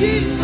semi